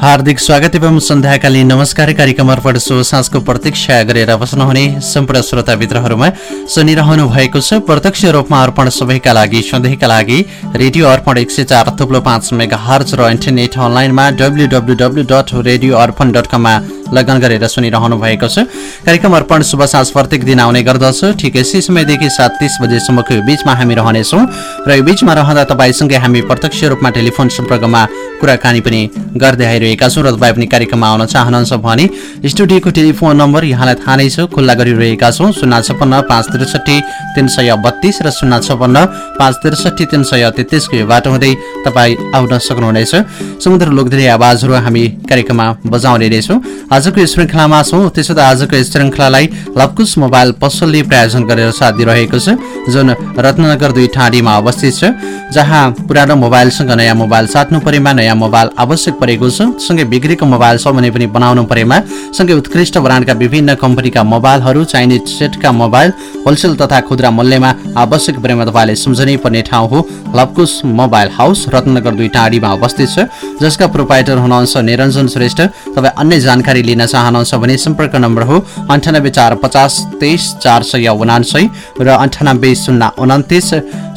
हार्दिक स्वागत एवं सन्ध्याकालीन नमस्कार कार्यक्रम अर्पण शुभ साँझको प्रतीक्षा गरेर बस्नुहुने सम्पूर्ण श्रोता मित्रहरूमा सुनिरहनु भएको छ। प्रत्यक्ष रूपमा अर्पण सबैका लागि सधैँका लागि रेडियो अर्पण एक सय चार थुप्लो पाँच मेगा हर्च र इन्टरनेट अनलाइनमा W W W dot radio Arpan dot कममा लगन गरेर सुनिरहनु भएको छ। कार्यक्रम अर्पण शुभ साँझ प्रत्येक दिन आउने गर्दछ। ठिक यसै समयदेखि सात तिस बजेसम्मको यो बिचमा हामी रहनेछौँ र यो बिचमा रहँदा तपाईँसँगै हामी प्रत्यक्ष रूपमा टेलिफोन सम्पर्कमा कुराकानी पनि गर्दै आइरहेका छौँ र तपाईँ पनि कार्यक्रममा आउन चाहनुहुन्छ भने स्टुडियोको टेलिफोन नम्बर यहाँलाई थाहा नै छ खुल्ला गरिरहेका छौँ शून्य छप्पन्न पाँच त्रिसठी तिन सय बत्तिस र शून्य छप्पन्न पाँच त्रिसठी तिन सय तेत्तिसको यो बाटो हुँदै तपाईँ आउन सक्नुहुनेछ। समुद्र लोकधरी आवाजहरू हामी कार्यक्रममा बजाउने रहेछौँ आजको श्रृङ्खलामा छौँ। त्यसो त आजको श्रृङ्खलालाई लपकुस मोबाइल पसलले प्रायोजन गरेर साथ दिइरहेको छ जुन रत्नगर दुई ठाडीमा अवस्थित छ जहाँ पुरानो मोबाइलसँग नयाँ मोबाइल साट्नु परेमा नयाँ मोबाइल आवश्यक परेको छ। सँगै बिग्रेको मोबाइल छ भने पनि बनाउनु परेमा। सँगै उत्कृष्ट ब्रान्डका विभिन्न कम्पनीका मोबाइलहरू चाइनिज सेटका मोबाइल होलसेल तथा खुद्रा मूल्यमा आवश्यक परेमा तपाईँले सम्झनै पर्ने ठाउँ हो। लपकुस मोबाइल हाउस रत्नगर दुई टाढीमा अवस्थित छ जसका प्रोपाइटर हुनुहुन्छ निरञ्जन श्रेष्ठ। तपाईँ अन्य जानकारी लिन चाहनुहुन्छ भने सम्पर्क नम्बर हो अन्ठानब्बे चार पचास तेइस चार सय उनान्सय र अन्ठानब्बे शून्य उन्तिस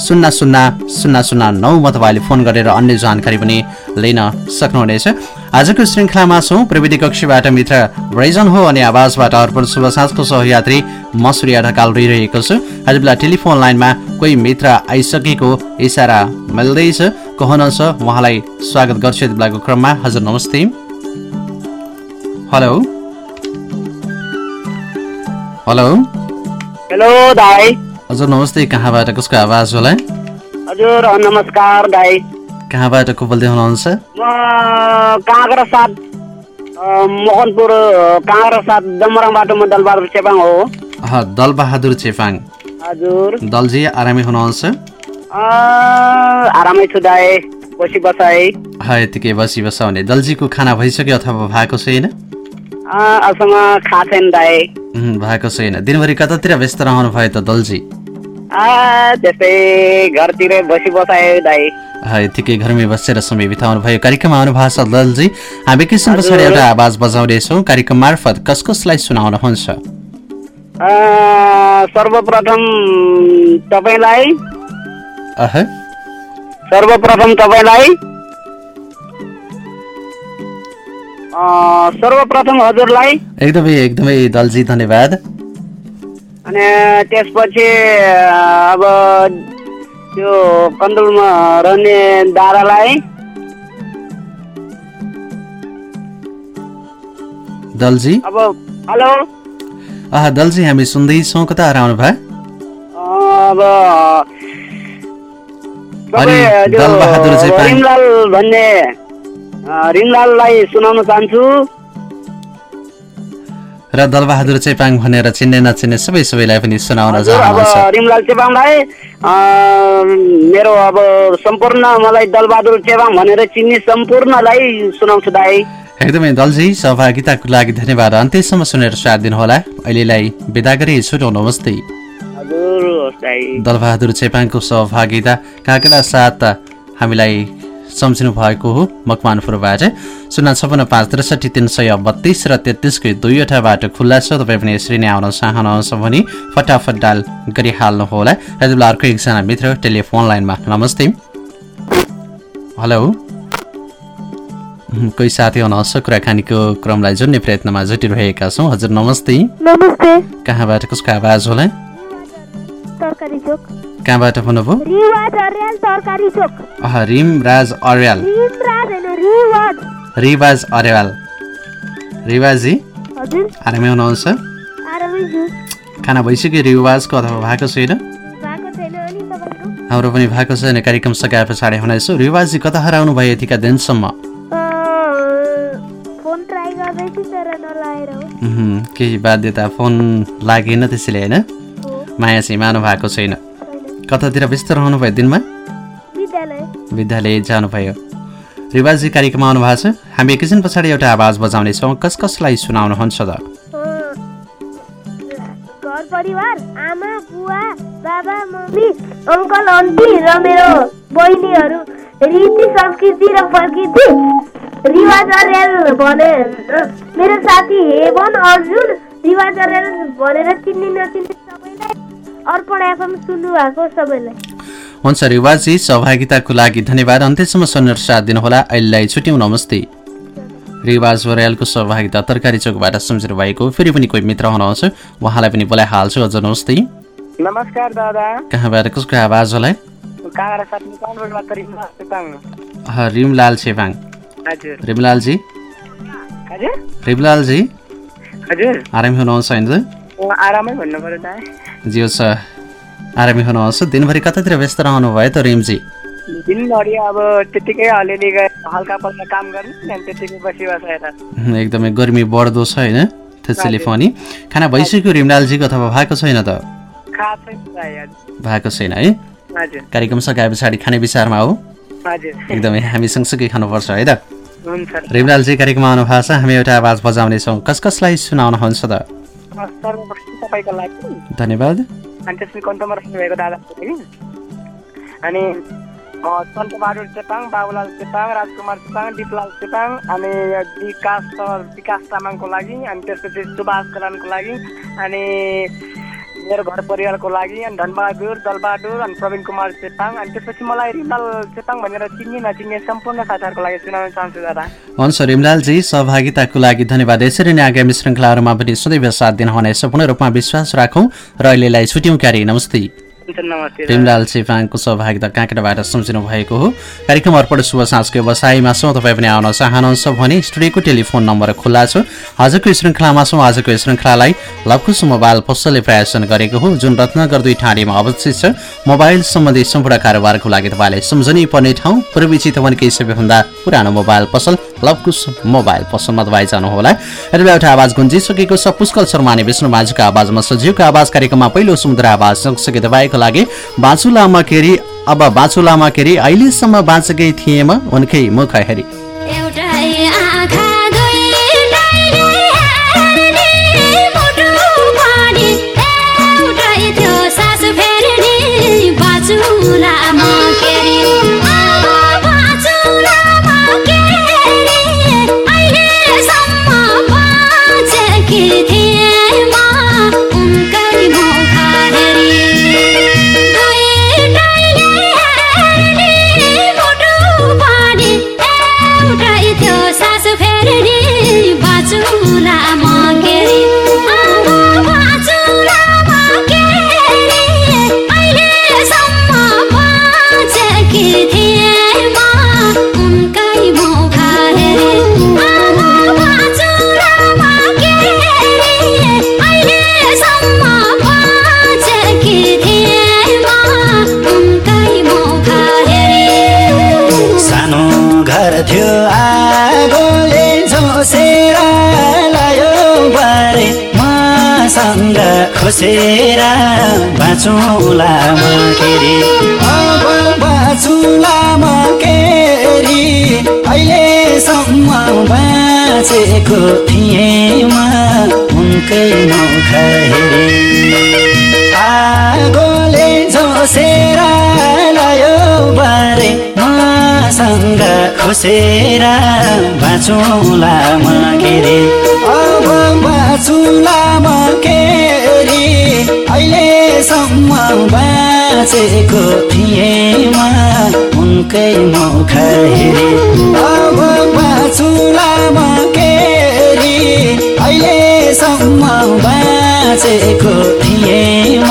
शून्य शून्य शून्य शून्य नौमा तपाईँले फोन गरेर अन्य जानकारी पनि लिन सक्नुहुनेछ। आजको श्रृङ्खलामा छौँ प्रविधि कक्षीबाट मित्र ब्रेजन हो अनि आवाजबाट अर्पण शुभ साँझको सहयात्री मसुरिया ढकाल रहिरहेको छु। आज बेला टेलिफोन लाइनमा कोही मित्र आइसकेको इसारा मिल्दैछ। को उहाँलाई स्वागत गर्छु यति बेलाको क्रममा। हजुर नमस्ते। हेलो हेलो हेलो दाई हजुर नमस्ते कहाँबाट कसको आवाज होला हजुर नमस्कार दाई कहाँबाट को बोल्दै हुनुहुन्छ म काँक्रा साथ अ, मोहनपुर काँक्रा साथ दमराङबाट म दलबहादुर चेपाङ हो दलबहादुर चेपाङ हजुर दलजी आरामै हुनुहुन्छ आरामै छु दाई बसी बसाई ह यतिकै बसी बसाउने दलजीको खाना भइसक्यो अथवा भएको छैन भएको छैन। दिनभरि कतातिर व्यस्त रहनु भयो त दलजी? ह यतिकै घरमै बसेर समय बिताउनु भयो। कार्यक्रममा आउनु भएको छ दलजी। हामी एकैछिन पछाडि एउटा आवाज बजाउँदैछौँ। कार्यक्रम मार्फत कस कसलाई सुनाउनुहुन्छ? सर्वप्रथम तपाईँलाई। सर्वप्रथम तपाईँलाई। सर्वप्रथम हजुरलाई एकदमै एकदमै दलजी धन्यवाद। अनि त्यसपछि अब त्यो कन्दुलमा रहने दादालाई दलजी? अब हेलो? अह दलजी हामी सुन्दैछौँ कता हराउनु भयो? अब दलबहादुर चाहिँ भन्ने अ, रिमलाललाई सुनाउन चाहन्छु। र दलबहादुर चेपाङ भनेर चिन्ने नचिन्ने सबै सबैलाई पनि सुनाउन अब चाहनुहुन्छ। रिमलाल चेपाङलाई मेरो अब सम्पूर्ण मलाई दलबहादुर चेपाङ भनेर चिन्ने सम्पूर्णलाई सुनाउँछु दाई। एकदमै दलजी सहभागिताको लागि धन्यवाद। अन्त्यसम्म सुनेर साथ दिनुहोला। अहिलेलाई बिदा गरी छुटौँ नमस्ते दलबहादुर चेपाङको सहभागिता काकेला साथ हामीलाई सम्झिनु भएको हो मकवानपुरबाट शून्य छपन्न पाँच त्रिसठी तिन सय बत्तिस र तेत्तिसको दुईवटा बाटो खुल्ला छ। तपाईँ पनि यसरी नै आउन चाहनुहुन्छ भने फटाफट डाल गरिहाल्नुहोला यति बेला अर्को एकजना मित्र टेलिफोन लाइनमा। नमस्ते। हेलो। कोही साथी हुनुहुन्छ कुराकानीको क्रमलाई जोड्ने प्रयत्नमा जुटिरहेका छौँ। हजुर नमस्ते। नमस्ते। कहाँबाट कसको आवाज होला? तरकारी चोक। कहाँबाट भन्नुभयो? रिवाज अर्याल तरकारी चोक। अह, रिम राज अर्याल रिमराज होइन रिवाज। रिवाज अर्याल रिवाजी? हजुर। आरामै हुनुहुन्छ? आरामै छु। खाना भइसक्यो रिवाजको अथवा भएको छैन? हाम्रो पनि भएको छैन कार्यक्रम सकाए पछाडि हुनेछु। रिवाजी कता हराउनु भयो यतिका दिनसम्म? केही बाध्यता फोन लागेन त्यसैले होइन? माया चाहिँ मानु भएको छैन। कतातिर व्यस्त रहनु भयो दिनमा? विद्यालय। जानुभयो। रिवाजी कार्यक्रममा आउनु भएको छ। हामी एकैछिन पछाडि एउटा आवाज बजाउनेछौँ। कस कसलाई सुनाउनुहुन्छ त? परिवार आमा बुवा बाबा मम्मी अङ्कल आन्टी र मेरो बहिनीहरू रीति संस्कृति र प्रकृति। रिवाज अर्याल भने मेरो साथी हेवन अर्जुन रिवाज अर्याल भनेर चिन्ने नचिन्ने अर्पण एफएम सुन्नु भएको सबैलाई। हुन्छ रिवाजी सहभागिताको लागि धन्यवाद। अन्त्यसम्म सुनेर साथ दिनुहोला। अहिलेलाई छुट्यौँ। नमस्ते। रिवाज बरायलको सहभागिता तरकारी चोकबाट सम्झिनु भएको। फेरि पनि कोही मित्र हुनुहुन्छ। उहाँलाई पनि बोलाइहाल्छु। हजुर नमस्ते। नमस्कार दादा। कहाँबाट कसको आवाज होला? रिमलाल छेपाङ हजुर। रिमलालजी। रिमलालजी। हजुर। आरामी हुनुहुन्छ। होइन आरामै भन्नु पर्यो छ। आरामी हुनुहुन्छ दिनभरि कतातिर व्यस्त रहनु भयो त रिमजी? दिनभरि अब त्यतिकै अलिअलि हल्का पल्का काम गर्नु अनि त्यतिकै बसी बसेर उम्, एकदमै गर्मी बढ्दो छ होइन त्यसैले पनि खाना भइसक्यो रिमलालजीको अथवा भएको छैन त? भएको छैन है? कार्यक्रम सकाए पछाडि खाने विचारमा हो एकदमै हामी सँगसँगै खानुपर्छ है त। रिमलालजी कार्यक्रममा आउनु भएको छ हामी एउटा आवाज बजाउनेछौँ। कस कसलाई सुनाउनुहुन्छ त? सर्वप्रथम तपाईँको लागि धन्यवाद अनि त्यसपछि कन्तमा राख्नुभएको लागि अनि अ, सन्त बहादुर चेपाङ बाबुलाल चेपाङ राजकुमार चेपाङ दिपलाल चेपाङ अनि विकास विकास तामाङको लागि अनि त्यसपछि सुभाष कलानको लागि अनि मेरो घर परिवारको लागि अनि धनबहादुर दलबहादुर अनि प्रवीण कुमार चेपाङ अनि त्यसपछि मलाई रिमाल चेपाङ भनेर चिन्ने नचिन्ने सम्पूर्ण साथीहरूको लागि सुनाउन चाहन्छु दादा हुन्छ रिमलालजी सहभागिताको लागि धन्यवाद यसरी नै आगामी श्रृङ्खलाहरूमा पनि सदैव साथ दिनुहुनेछ पूर्ण रूपमा विश्वास राखौँ र अहिलेलाई छुट्यौँ क्यारे नमस्ते प्रेमलाल चेपाङको सहभागिता काँक्राबाट सम्झिनु भएको हो। कार्यक्रम अर्पण शुभ साँझको व्यवसायमा छौँ तपाईँ पनि आउन चाहनुहुन्छ भने स्टुडियोको टेलिफोन नम्बर खुल्ला छ। आजको श्रृङ्खलामा छौँ आजको श्रृङ्खलालाई लकुस मोबाइल पसलले प्रायोजन गरेको हो जुन रत्नगर दुई ठाडीमा अवस्थित छ। मोबाइल सम्बन्धी सम्पूर्ण कारोबारको लागि तपाईँलाई सम्झनै पर्ने ठाउँ पूर्वी चितवनकै सबैभन्दा पुरानो मोबाइल पसल लवकुश मोबाइल पसलमा तपाईँ जानुहोला। र एउटा आवाज गुन्जिसकेको छ पुष्कल शर्माने विष्णु माझको आवाजमा सजीवको आवाज कार्यक्रममा पहिलो समुद्र आवाज सँगसँगै तपाईँको लागि बाँचु लामा केरी अब बाँचु लामा केरी अहिलेसम्म बाँचेकै थिएँ म उनकै मुख हेरी। खोसेर बाँचौँला म केरी अब बाँचौँला म केरी अहिलेसम्म बाँचेको थिएँ म उनकै मुख हेरी आगोले झोसेर लायो बारे मसँग खोसेर बाँचौँला म के रे अब बाँचौँला म के अहिलेसम्म बाँचेको थिएँ म उनकै मुख हेरे। अब बाँचौँला म के रे अहिलेसम्म बाँचेको थिएँ म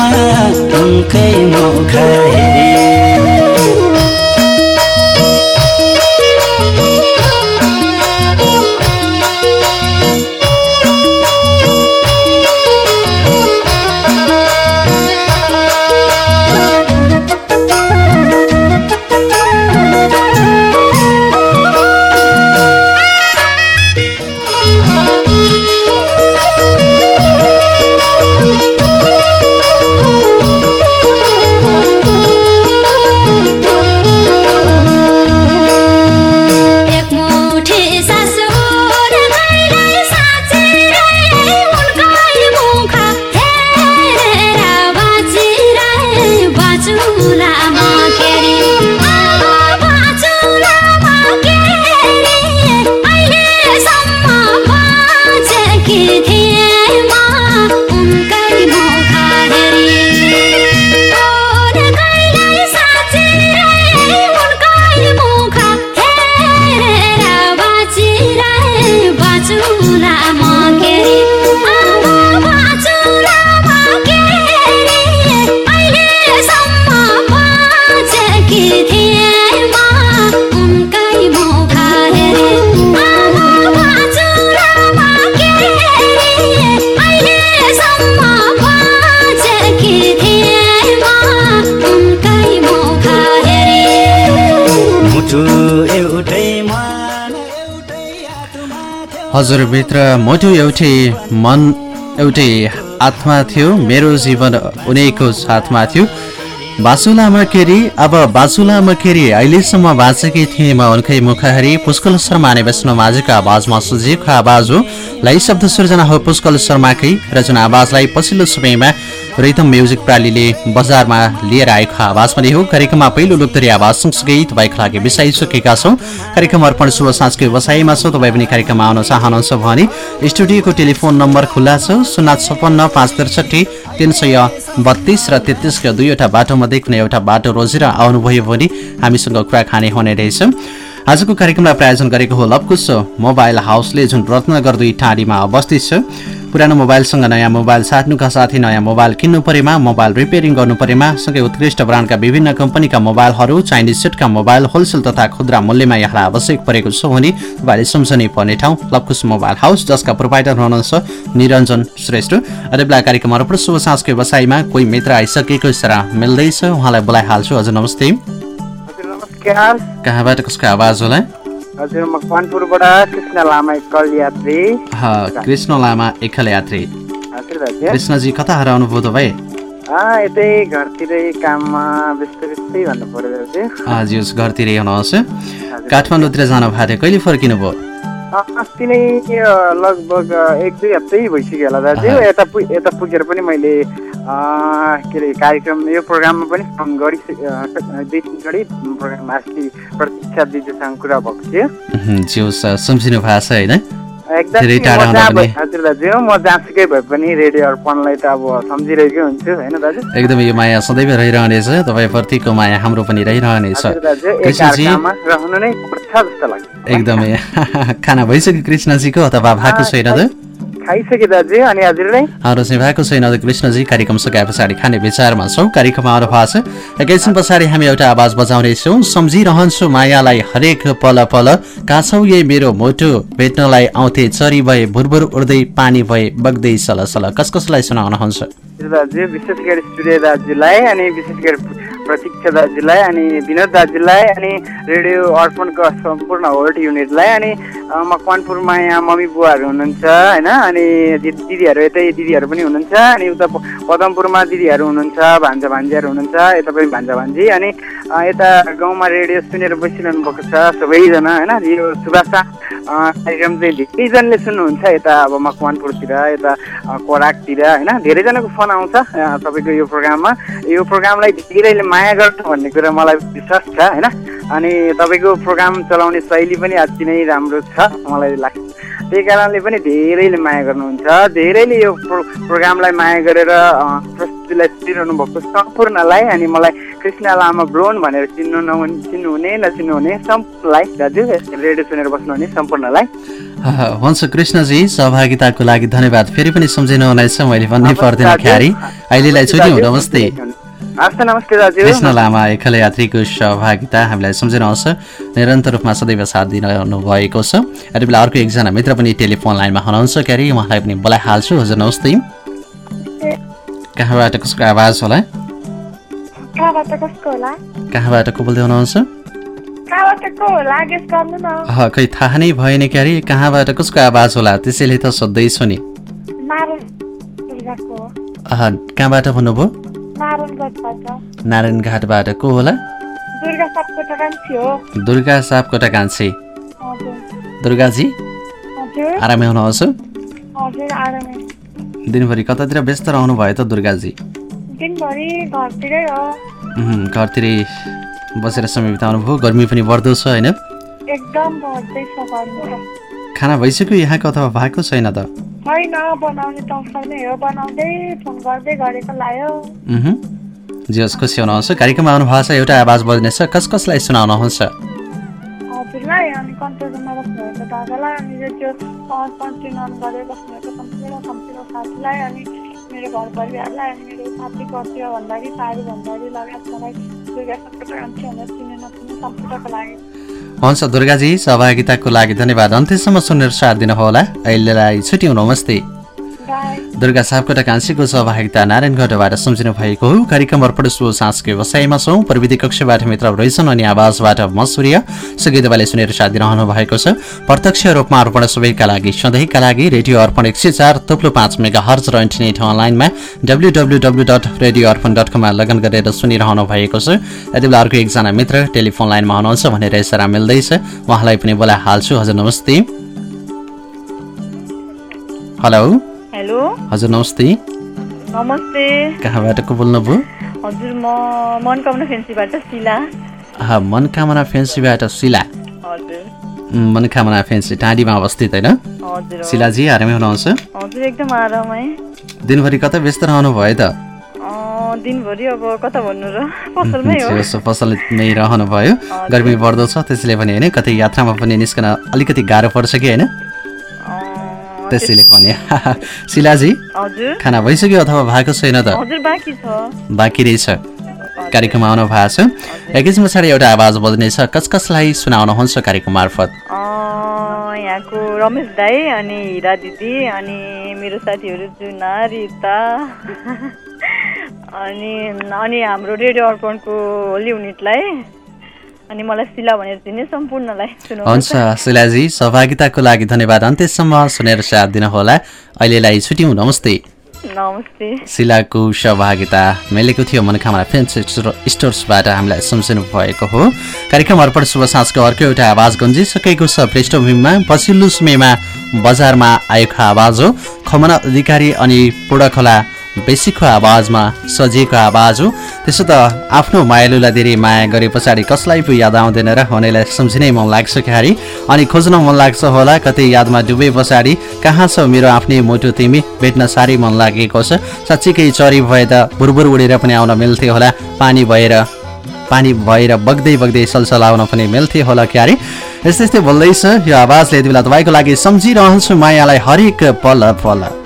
उनकै मुख हेरे। हजुरभित्र मोटो एउटै मन एउटै आत्मा थियो। मेरो जीवन उनीको साथमा थियो। बासुलामा केरी अब बासुलामा केरी अहिलेसम्म बाँचेकै थिएँ म उनकै मुखहरी। पुष्कल शर्मा अनि वैष्णव माझीको आवाजमा सजिएको आवाज हो। शब्द सृजना हो पुष्कल शर्माकै रचना आवाजलाई पछिल्लो समयमा रिथम म्युजिक प्रालीले बजारमा लिएर आएको आवाज पनि हो। कार्यक्रममा पहिलो लोकतरी आवाज सँगसँगै तपाईँको लागि बिसाइसकेका छौँ। कार्यक्रम अर्पण शुभ साँझको व्यवसायमा छौँ। तपाईँ पनि कार्यक्रममा आउन चाहनुहुन्छ भने स्टुडियोको टेलिफोन नम्बर खुल्ला छ। शून्य छप्पन्न पाँच त्रिसठी तिन सय बत्तिस र तेत्तिसका दुईवटा बाटोमध्ये कुनै एउटा बाटो रोजेर आउनुभयो भने हामीसँग कुराकानी हुने रहेछ। आजको कार्यक्रमलाई प्रायोजन गरेको हो लपकुश मोबाइल हाउसले जुन रत्नगर दुई टाढीमा अवस्थित छ। पुरानो मोबाइलसँग नयाँ मोबाइल साट्नुका साथै नयाँ मोबाइल किन्नु परेमा मोबाइल रिपेयरिङ गर्नु परेमा सँगै उत्कृष्ट ब्रान्डका विभिन्न कम्पनीका मोबाइलहरू चाइनिज सेटका मोबाइल होलसेल तथा खुद्रा मूल्यमा यहाँलाई आवश्यक परेको छ भने तपाईँले सम्झनै पर्ने ठाउँ लपकुश मोबाइल हाउस जसका प्रोभाइडर हुनुहुन्छ निरञ्जन श्रेष्ठ। र बेला कार्यक्रम अर्पण शुभ साँझको व्यवसायमा कोही मित्र आइसकेको सराह मिल्दैछ उहाँलाई बोलाइहाल्छु। हजुर नमस्ते कहाँबाट कसको आवाज होला? हजुर म कनपुरबाट कृष्ण लामा कल यात्री। ह, कृष्ण लामा एकल यात्री। कृष्णजी कता हराउनु भयो तपाईँ? यतै घरतिरै काममा व्यस्त व्यस्तै भन्नु पर्यो दाजु हजुर घरतिरै हुनुहोस्। काठमाडौँतिर जानु भएको थियो कहिले फर्किनु भयो? अस्ति नै लगभग एक दुई हप्तै भइसक्यो होला दाजु। यता पु यता पुगेर पनि मैले के अरे कार्यक्रम यो प्रोग्राममा पनि फोन गरिसके अँ, दुई तिनचोटि प्रोग्राम अस्ति प्रतीक्षा दिदीसँग कुरा भएको थियो। सम्झिनु भएको छ होइन? एकदम यो माया सदैव रहिरहनेछ तपाईँप्रतिको माया हाम्रो पनि रहिरहनेछ। एकदमै। खाना भइसक्यो कृष्णजीको अथवा भएको छैन त? खाइसके दाजु अनि हजुरलाई हाम्रो चाहिँ भएको छैन त कृष्णजी कार्यक्रम सकाए पछाडि खाने विचारमा छौँ कार्यक्रम आउनु भएको छ। एकैछिन पछाडि हामी एउटा आवाज बजाउनेछौँ। सम्झिरहन्छु मायालाई हरेक पल पल। काछौ यही मेरो मोटो। भेट्नलाई आउँथे चरी भए भुरभुर उड्दै पानी भए बग्दै सल सल। कस कसलाई सुनाउनुहुन्छ? हजुर दाजु विशेष गरी सूर्य दाजुलाई अनि विशेष गरी प्रतीक्षा दाजुलाई अनि विनोद दाजुलाई अनि रेडियो अर्पणको सम्पूर्ण होल्ड युनिटलाई अनि मकवानपुरमा यहाँ मम्मी बुवाहरू हुनुहुन्छ होइन? अनि दिदीहरू यतै दिदीहरू पनि हुनुहुन्छ अनि उता पदमपुरमा दिदीहरू हुनुहुन्छ भान्जा भान्जीहरू हुनुहुन्छ यता पनि भान्जा भान्जी अनि यता गाउँमा रेडियो सुनेर बसिरहनु भएको छ सबैजना होइन? यो सुभाषा कार्यक्रम चाहिँ धेरैजनाले सुन्नुहुन्छ यता अब मकवानपुरतिर यता कोराकतिर होइन? धेरैजनाको फोन आउँछ तपाईँको यो प्रोग्राममा। यो प्रोग्रामलाई धेरैले माया गर्छ भन्ने कुरा मलाई विश्वास छ होइन? अनि तपाईँको प्रोग्राम चलाउने शैली पनि अति नै राम्रो छ मलाई लाग्छ। त्यही कारणले पनि धेरैले माया गर्नुहुन्छ। धेरैले यो प्रो प्रोग्रामलाई माया गरेर प्रस्तुतिलाई सुनिरहनु भएको सम्पूर्णलाई अनि मलाई कृष्ण लामा ब्रोन भनेर चिन्नु नहुने चिन्नुहुने नचिन्नुहुने सम्पूर्णलाई दाजु रेडियो सुनेर बस्नुहुने सम्पूर्णलाई। हुन्छ कृष्णजी सहभागिताको लागि धन्यवाद। फेरि पनि सम्झिनु हुनेछ मैले भन्नै पर्दैन ख्यारी अहिलेलाई छुट्यौँ नमस्ते कृष्ण लामा एकल यात्रीको सहभागिता हामीलाई सम्झिनुहुन्छ निरन्तर रूपमा सदैव साथ दिनु भएको छ। यति बेला अर्को एकजना मित्र पनि टेलिफोन लाइनमा हुनुहुन्छ क्यारे उहाँलाई पनि बोलाइहाल्छु। हजुर नमस्ते। कहाँबाट कसको आवाज होला? कहाँबाट कसको होला? कहाँबाट को बोल्दै हुनुहुन्छ? कहाँबाट को होला? गेस गर्नु न। अह, खै थाहा नै भएन क्यारे। कहाँबाट कसको आवाज होला? त्यसैले त सोध्दैछु नि। कहाँबाट भन्नुभयो? नारायणगढबाट। नारायणघाटबाट को होला? दुर्गा सापकोटा कान्छी दुर्गाजी आरामै आरामै। दिनभरि कतातिर व्यस्त रहनु भयो त दुर्गाजी? घरतिरै बसेर समय बिताउनु भयो। गर्मी पनि बढ्दो छ होइन? खाना भइसक्यो यहाँको अथवा भएको छैन त? छैन बनाउने त अवसर नै हो बनाउँदै फोन गर्दै गरेको लायो। जे होस् खुसी हुनुहुन्छ कार्यक्रममा आउनु भएको छ एउटा आवाज बज्नेछ कस कसलाई सुनाउनुहुन्छ हजुरलाई अनि कन्ट्रोलमा बस्नुभएको दादालाई अनि त्यो कन्टिन्यू अन गरेर बस्नुभएको सम्पूर्ण सम्पूर्ण साथीलाई अनि मेरो घर परिवारलाई अनि मेरो साथी कन्ट्रियो भन्दाखेरि सारी भन्दाखेरि लगायत मलाई दुर्गा भनेर चिन्ने सम्पूर्णको लागि हुन्छ दुर्गाजी सहभागिताको लागि धन्यवाद। अन्त्यसम्म सुनेर साथ दिनुहोला। अहिलेलाई छुट्यौँ नमस्ते। दुर्गा सापकोटा कान्छीको सहभागिता नारायणगढबाट सम्झिनु भएको हो। कार्यक्रम अर्पण सो साँझको व्यवसायमा छौँ। प्रविधि कक्षबाट मित्र रहेछन् अनि आवाजबाट म सूर्य सुगीदेवाले सुनेर साथ दिइरहनु भएको छ। प्रत्यक्ष रूपमा अर्पण सबैका लागि सधैँका लागि रेडियो अर्पण एक सय चार थुप्लो पाँच मेगा हर्ज र इन्टरनेट अनलाइनमा W W W dot radio Arpan dot कममा लगन गरेर सुनिरहनु भएको छ। यति बेला अर्को एकजना मित्र टेलिफोन लाइनमा हुनुहुन्छ भनेर इसारा मिल्दैछ। उहाँलाई पनि बोलाइहाल्छु हजुर नमस्ते। हेलो। हेलो। हजुर नमस्ते। नमस्ते। कहाँबाट को बोल्नुभयो हजुर म मनकामना फेन्सीबाट शिला। मनकामना फेन्सीबाट शिला। हजुर। मनकामना फेन्सी टाँडीमा अवस्थित होइन। शिलाजी आरामै हुनुहुन्छ? हजुर एकदम आरामै। दिनभरि कता व्यस्त रहनु भयो त? अँ, दिनभरि अब कता भन्नु र? पसलमै हो। पसलमै रहनु भयो गर्मी बढ्दो छ त्यसैले पनि होइन? कतै यात्रामा पनि निस्कन अलिकति गाह्रो पर्छ कि होइन? त्यसैले पनि शिलाजी खाना भइसक्यो अथवा भएको छैन त? बाँकी रहेछ। कार्यक्रम आउनु भएको छ। एकैछिन पछाडि एउटा आवाज बज्नेछ कस कसलाई सुनाउनुहुन्छ कार्यक्रम मार्फत? यहाँको रमेश दाई अनि हिरा दिदी अनि मेरो साथीहरू जुना रिता। अनि अनि हाम्रो रेडियो अर्पणको होली युनिटलाई। अनि मलाई शिला भनेर चिन्ने सम्पूर्णलाई हुन्छ शिलाजी सहभागिताको लागि धन्यवाद। अन्त्यसम्म सुनेर साथ दिनुहोला अहिलेलाई छुट्यौँ नमस्ते। नमस्ते। शिलाको सहभागिता मिलेको थियो मनोकामना फेन्स स्टोर- स्टोर्सबाट हामीलाई सम्झिनु भएको हो। कार्यक्रम अर्पण शुभ साँझको अर्को एउटा आवाज गुन्जिसकेको छ पृष्ठभूमिमा। पछिल्लो समयमा बजारमा आएको आवाज हो। खमना अधिकारी अनि पूर्णखोला बेसीको आवाजमा सजिएको आवाज हो। त्यसो त आफ्नो मायालुलाई धेरै माया गरे पछाडि कसलाई पो याद आउँदैन र हुनेलाई सम्झिनै मन लाग्छ क्यारी अनि खोज्न मन लाग्छ होला कतै यादमा डुबे पछाडि। कहाँ छ मेरो आफ्नै मुटु तिमी? भेट्न साह्रै मन लागेको छ। साँच्चीकै चरी भए त बुरबुर उडेर पनि आउन मिल्थ्यो होला। पानी भएर पानी भएर बग्दै बग्दै सलसलाउन पनि मिल्थ्यो होला क्यारे यस्तै यस्तै बोल्दैछ। यो आवाजले यति बेला तपाईँको लागि सम्झिरहन्छु मायालाई। हरेक पल पल।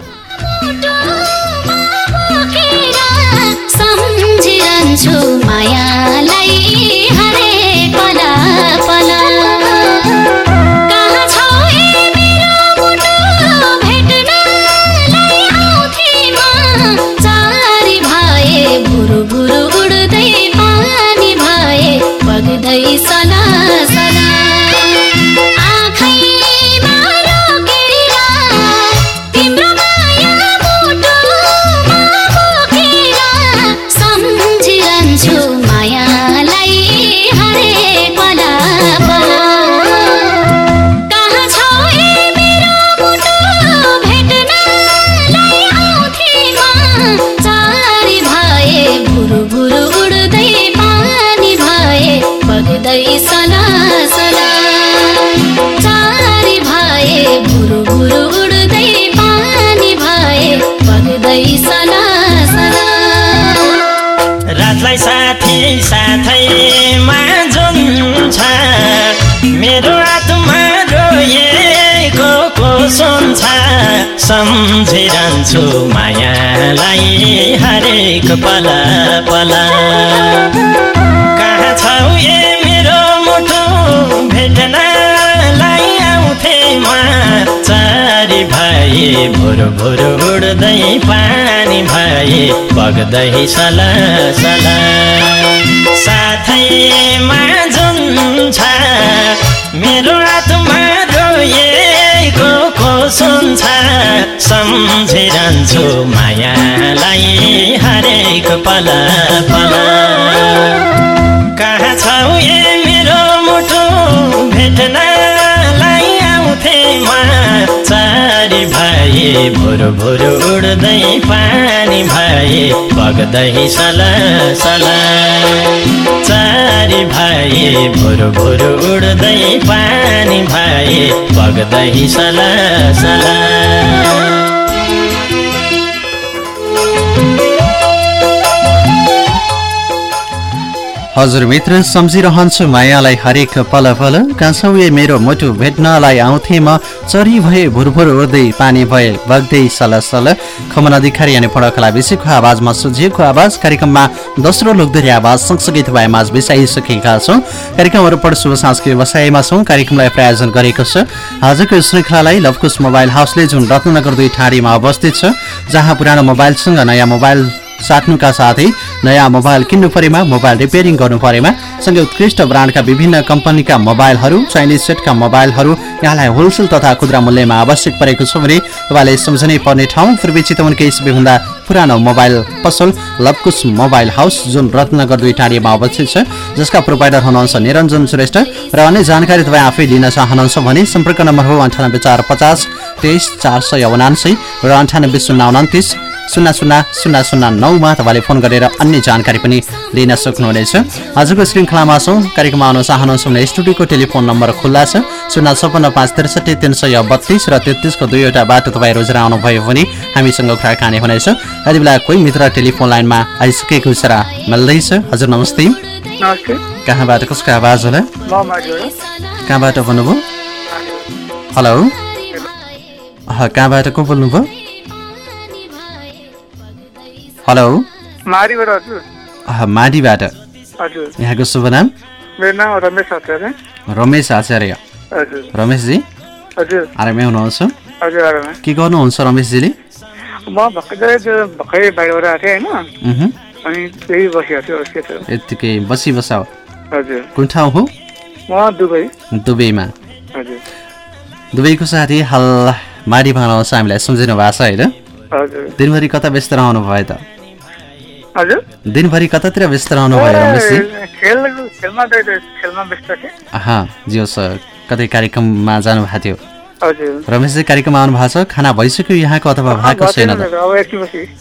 सम्झिरहन्छु मायालाई हरेक पल पल। कहाँ छौ ए मेरो मुटु भेट्नलाई आउँथे म चारी भए भुरु भुरु उड्दै पानी भए बग्दै सला सला। साथैमा जुन छ मेरो आत्मा सुन्छ सम्झिरहन्छु मायालाई हरेक पल पल। कहाँ छौ ए मेरो मुटु भेट्नलाई आउँथे म चारी भए भुरु भुरु उड्दै पानी भए बग्दै सला सला चारी भए भुरु भुरु उड्दै पानी भए बग्दै सला सला हजुर मित्र सम्झिरहन्छु मायालाई हरेक पल पल कहाँ मेरो मुटु भेट्नलाई आउँथे म चरी भए भुरभुर उड्दै पानी भए बग्दै सल सल खमन अधिकारी अनि पढकला विषयको आवाजमा सुझिएको आवाज कार्यक्रममा दोस्रो लोकधरी आवाज सँगसँगै तपाईँ माझ बिसाइसकेका छौँ। कार्यक्रमहरू पढ शुभ सांस्कृतिक व्यवसायमा छौँ कार्यक्रमलाई प्रायोजन गरेको छ। आजको श्रृङ्खलालाई लभकुश मोबाइल हाउसले जुन रत्नगर दुई ठाडीमा अवस्थित छ जहाँ पुरानो मोबाइलसँग नयाँ मोबाइल साट्नुका साथै नयाँ मोबाइल किन्नु परेमा मोबाइल रिपेयरिङ गर्नु परेमा सँगै उत्कृष्ट ब्रान्डका विभिन्न कम्पनीका मोबाइलहरू चाइनिज सेटका मोबाइलहरू यहाँलाई होलसेल तथा खुद्रा मूल्यमा आवश्यक परेको छ भने तपाईँले सम्झनै पर्ने ठाउँ पूर्वी चितवनकै सबैभन्दा पुरानो मोबाइल पसल लभकुश मोबाइल हाउस जुन रत्नगर दुई टाढीमा अवस्थित छ जसका प्रोभाइडर हुनुहुन्छ निरञ्जन श्रेष्ठ र अन्य जानकारी तपाईँ आफै लिन चाहनुहुन्छ भने सम्पर्क नम्बर हो अन्ठानब्बे चार पचास तेइस चार सय उनान्सय र अन्ठानब्बे शून्य उन्तिस। शून्य शून्य शून्य शून्य नौमा तपाईँले फोन गरेर अन्य जानकारी पनि लिन सक्नुहुनेछ। आजको श्रृङ्खलामा छौँ कार्यक्रममा आउन चाहनुहुन्छ भने स्टुडियोको टेलिफोन नम्बर खुल्ला छ शून्य छप्पन्न पाँच त्रिसठी तिन सय बत्तिस र तेत्तिसको दुईवटा बाटो तपाईँ रोजेर आउनुभयो भने हामीसँग कुराकानी हुनेछ। यति बेला कोही मित्र टेलिफोन लाइनमा आइसकेको इसारा मिल्दैछ। हजुर नमस्ते। कहाँबाट कसको आवाज होला? कहाँबाट भन्नुभयो हेलो। कहाँबाट को बोल्नुभयो? हेलो। माडीबाट। यहाँको शुभ नाम? रमेश आचार्य। रमेशजी? आरामै हुनुहुन्छ? के गर्नुहुन्छ रमेशजीले? म भर्खरै त्यो भर्खरै बाहिरबाट आएको थिएँ होइन। उहुँ, अनि त्यही बसिरहेको थियो के थियो यत्तिकै बसी हजुर। कुन ठाउँ हो? म दुबई। दुबईमा। हजुर। दुबईको साथी हाल माडीमा आउँछ हामीलाई सम्झिनु भएको छ होइन दिनभरि कता व्यस्त रहनु भयो त? हजुर दिनभरि कतातिर व्यस्त रहनु भयो रमेशजी खेलमा खेलमा व्यस्त थिएँ जियो सर कतै कार्यक्रममा जानुभएको थियो हजुर रमेशजी कार्यक्रममा आउनु भएको छ खाना भइसक्यो यहाँको अथवा भएको छैन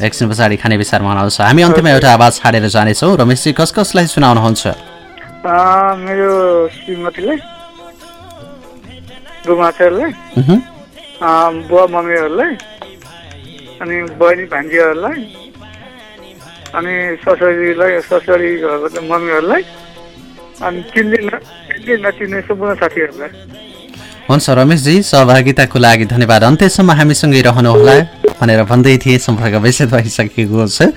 एकछिन पछाडि खाने विचारमा आउँछ हामी अन्त्यमा एउटा आवाज छाडेर जानेछौँ रमेशजी कस कसलाई सुनाउनुहुन्छ मेरो श्रीमतीलाई गुमाचारलाई उहुँ, बुवा मम्मीहरूलाई अनि बहिनी भान्जीहरूलाई अनि ससुरीलाई ससुरी घरको मम्मीहरूलाई अनि चिन्ने न चिन्ने सम्पूर्ण साथीहरूलाई। हुन्छ रमेशजी सहभागिताको लागि धन्यवाद। अन्त्यसम्म हामीसँगै रहनुहोला भनेर भन्दै थिए सम्पर्क विषय भइसकेको छ।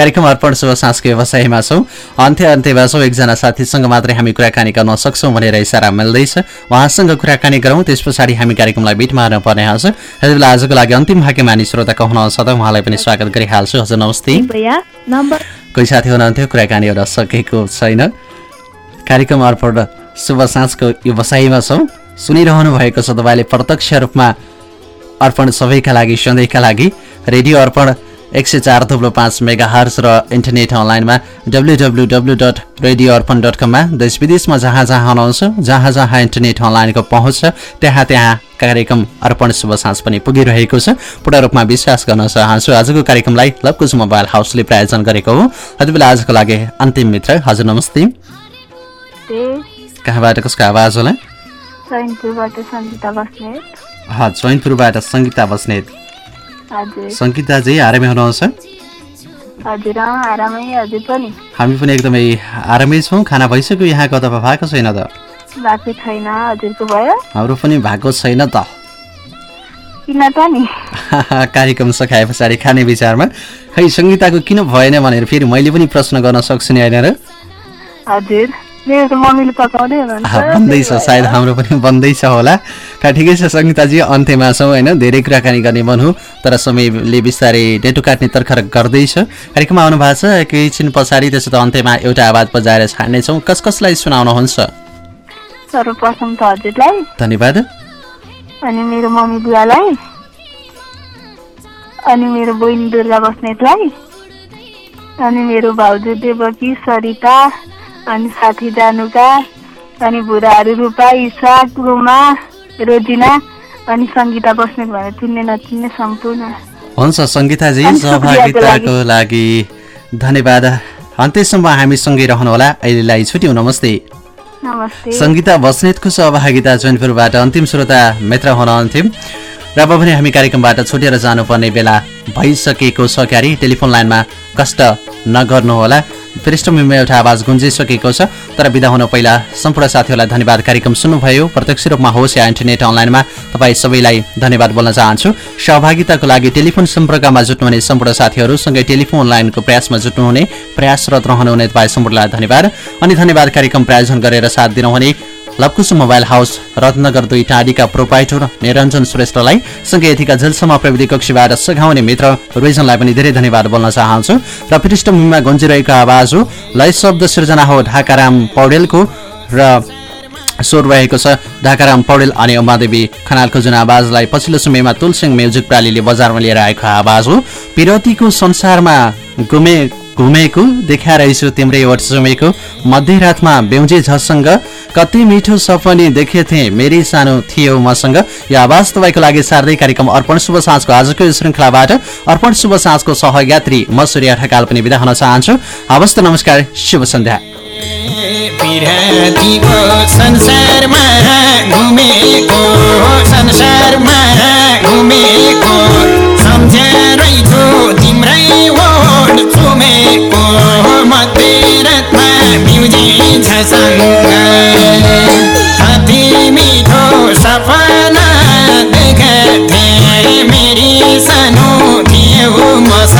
कार्यक्रम अर्पण शुभ सांस्कृतिक व्यवसायमा छौँ। अन्त्य अन्त्यमा छौँ एकजना साथीसँग मात्रै हामी कुराकानी गर्न सक्छौँ भनेर इसारा मिल्दैछ। उहाँसँग कुराकानी गरौँ त्यस पछाडि हामी कार्यक्रमलाई बिट मार्न पर्ने हुन्छ यति बेला आजको लागि अन्तिम भाग्यमानी श्रोताको हुनुहुन्छ त उहाँलाई पनि स्वागत गरिहाल्छु। हजुर नमस्ते। कोही साथी हुनुहुन्थ्यो कुराकानी गर्न सकेको छैन। कार्यक्रम अर्पण शुभ साँझको व्यवसायमा छौँ। सुनिरहनु भएको छ तपाईँले प्रत्यक्ष रूपमा अर्पण सबैका लागि सधैँका लागि। रेडियो अर्पण एक सय चार थुप्रो पाँच मेगा हर्स र इन्टरनेट अनलाइनमा W W W dot radio Arpan dot कममा देश विदेशमा जहाँ जहाँ हुनुहुन्छ जहाँ जहाँ इन्टरनेट अनलाइनको पहुँच छ त्यहाँ त्यहाँ कार्यक्रम अर्पण शुभ साँझ पनि पुगिरहेको छ। पूर्ण रूपमा विश्वास गर्न चाहन्छु। आजको कार्यक्रमलाई लभकुश मोबाइल हाउसले प्रायोजन गरेको हो। यति बेला आजको लागि अन्तिम मित्र। हजुर नमस्ते। कहाँबाट कसको आवाज होला? चैनपुरबाट सङ्गीता बस्नेत। सङ्गीताजी आरामै हुनुहुन्छ? हामी पनि एकदमै आरामै छौँ। खाना भइसक्यो यहाँको अथवा भएको छैन त? भएको छैन भयो। हाम्रो पनि भएको छैन त? त कार्यक्रम सकाए पछाडि खाने विचारमा। खै सङ्गीताको किन भएन भनेर फेरि मैले पनि प्रश्न गर्न सक्छु नि होइन र? हजुर। बन्दैछ सायद हाम्रो पनि बन्दैछ होला। का ठिकै छ सङ्गीताजी अन्त्यमा छौँ होइन? धेरै कुराकानी गर्ने मन हो तर समयले बिस्तारै डेटो काट्ने तर्खर गर्दैछ। कार्यक्रममा आउनु भएको छ एकैछिन पछाडि त्यसो त अन्त्यमा एउटा आवाज बजाएर छाड्नेछौँ। कस कसलाई सुनाउनुहुन्छ? सर्वप्रथम त हजुरलाई धन्यवाद। अनि मेरो मम्मी बुवालाई अनि मेरो बहिनी दुर्गा बस्नेतलाई अनि मेरो भाउजू देवकी सरिता अनि साथी जानुका अनि बुढाहरू रूपा इसा गुमा रोजिना अनि सङ्गीता बस्नेत भनेर चिन्ने नचिन्ने सम्पूर्ण। हुन्छ सङ्गीताजी सहभागिताको लागि। धन्यवाद। अन्त्यसम्म हामीसँगै रहनुहोला। अहिलेलाई छुट्यौँ नमस्ते। सङ्गीता बस्नेतको सहभागिता जौनपुरबाट अन्तिम श्रोता मित्र हुनुहुन्थ्यो र अब पनि हामी कार्यक्रमबाट छुटेर जानुपर्ने बेला भइसकेको छ क्यारी। टेलिफोन लाइनमा कष्ट नगर्नुहोला। पृष्ठभूमिमा एउटा आवाज गुन्जिसकेको छ। तर बिदा हुन पहिला सम्पूर्ण साथीहरूलाई धन्यवाद कार्यक्रम सुन्नुभयो। प्रत्यक्ष रूपमा होस् या इन्टरनेट अनलाइनमा तपाईँ सबैलाई धन्यवाद बोल्न चाहन्छु। सहभागिताको लागि टेलिफोन सम्पर्कमा जुट्नुहुने सम्पूर्ण साथीहरू सँगै टेलिफोन लाइनको प्रयासमा जुट्नुहुने प्रयासरत रहनुहुने तपाईँ सम्पूर्णलाई धन्यवाद। अनि धन्यवाद कार्यक्रम प्रायोजन गरेर साथ दिनुहुने लपकुसु मोबाइल हाउस रत्नगर दुई टाँडीका प्रोपाइटर निरञ्जन श्रेष्ठलाई सँगै यतिका जेलसम्म प्रविधि कक्षीबाट सघाउने मित्र रोइजनलाई पनि धेरै धन्यवाद बोल्न चाहन्छु। र पृष्ठभूमिमा गुन्जिरहेको आवाज हो लय शब्द सृजना हो ढाकाराम पौडेलको र स्वर रहेको छ ढाकाराम पौडेल अनि उमादेवी खनालको जुन आवाजलाई पछिल्लो समयमा तुलसिंह म्युजिक प्रालीले बजारमा लिएर आएको आवाज हो। पिरतीको संसारमा घुमे घुमेको देखा रहेछु तिम्रै ओटसुमेको मध्यरातमा बेउजे झसँग कति मिठो सपनी देखेथे मेरै सानो थियो मसँग। यो आवाज तपाईँको लागि सार्दै कार्यक्रम अर्पण शुभ साँझको आजको यो श्रृङ्खलाबाट अर्पण शुभ साँझको सहयात्री म सूर्य ठकाल पनि बिदा हुन चाहन्छु। हवस् त नमस्कार शुभ सन्ध्या। संसारमा घुमेको संसारमा घुमेको। छन् कति मिठो सपना देखेँ मेरी सानो थियो मस